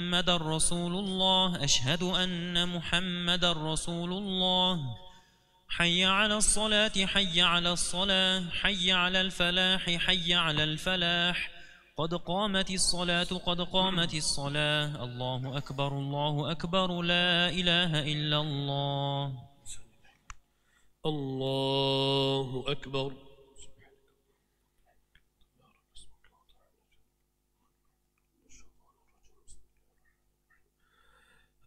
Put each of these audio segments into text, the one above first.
محمد رسول الله أشهد أن محمد رسول الله. حي على الصلاة حي على الصلاة حي على الفلاح حي على الفلاح. قد قامت الصلاة قد قامت الصلاة. الله أكبر الله أكبر لا إله إلا الله. الله أكبر.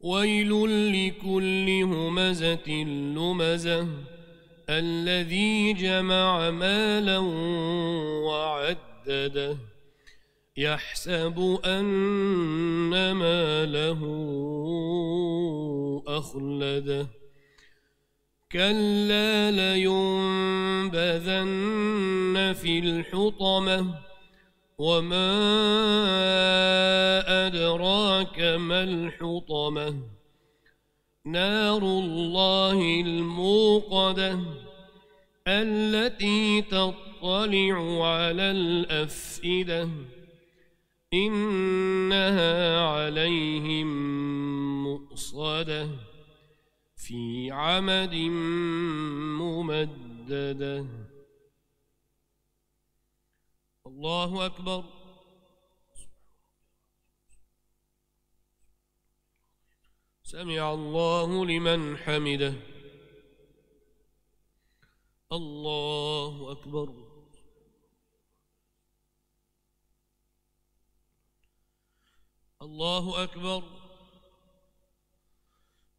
ويل لكل همزة لمزة الذي جمع مالا وعدده يحسب أن ماله أخلده. كلا لينبذن في الحطمة وما أدراك ما الحطمة نار الله الموقدة التي تطلع على الأفئدة إنها عليهم مؤصدة في عمد ممددة الله أكبر. سمع الله لمن حمده. الله أكبر. الله أكبر.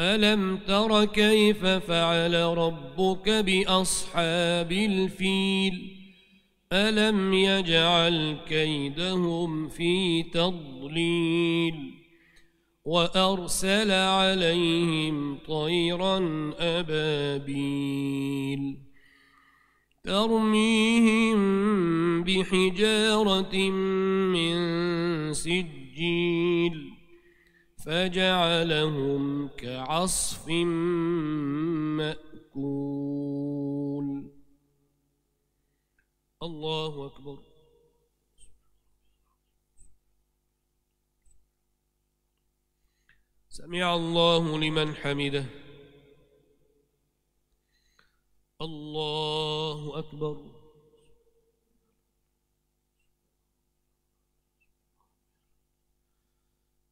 ألم تر كيف فعل ربك بأصحاب الفيل؟ ألم يجعل كيدهم في تضليل؟ وأرسل عليهم طيرا أبابيل. ترميهم بحجارة من سجيل. فجعلهم كعصف مأكول. الله أكبر. سمع الله لمن حمده. الله أكبر.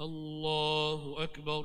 الله أكبر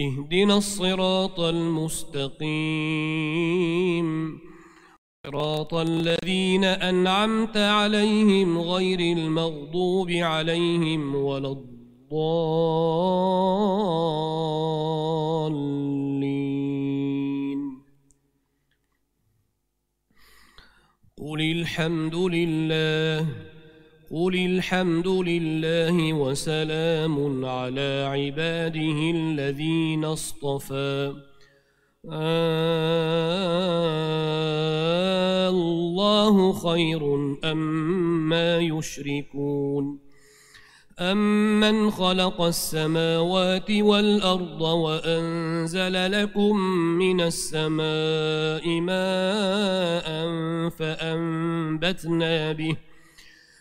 اهدنا الصراط المستقيم. صراط الذين أنعمت عليهم غير المغضوب عليهم ولا الضالين. قل الحمد لله قل الحمد لله وسلام على عباده الذين اصطفى. الله خير أما أم يشركون. أمن خلق السماوات والأرض وأنزل لكم من السماء ماء فأنبتنا به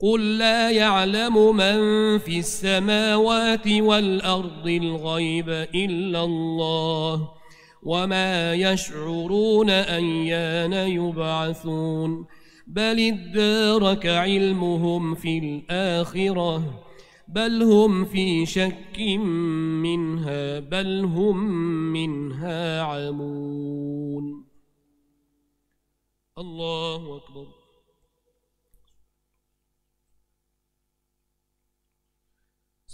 قل لا يعلم من في السماوات والأرض الغيب إلا الله وما يشعرون أيان يبعثون بل ادارك علمهم في الآخرة بل هم في شك منها بل هم منها عمون الله أكبر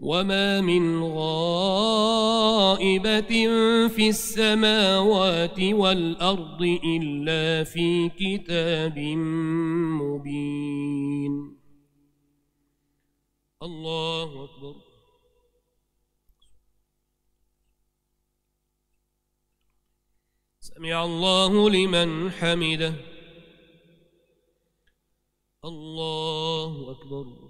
وما من غائبة في السماوات والأرض إلا في كتاب مبين. الله أكبر. سمع الله لمن حمده. الله أكبر.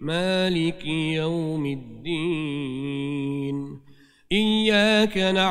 مالك يوم الدين. إياك نعبد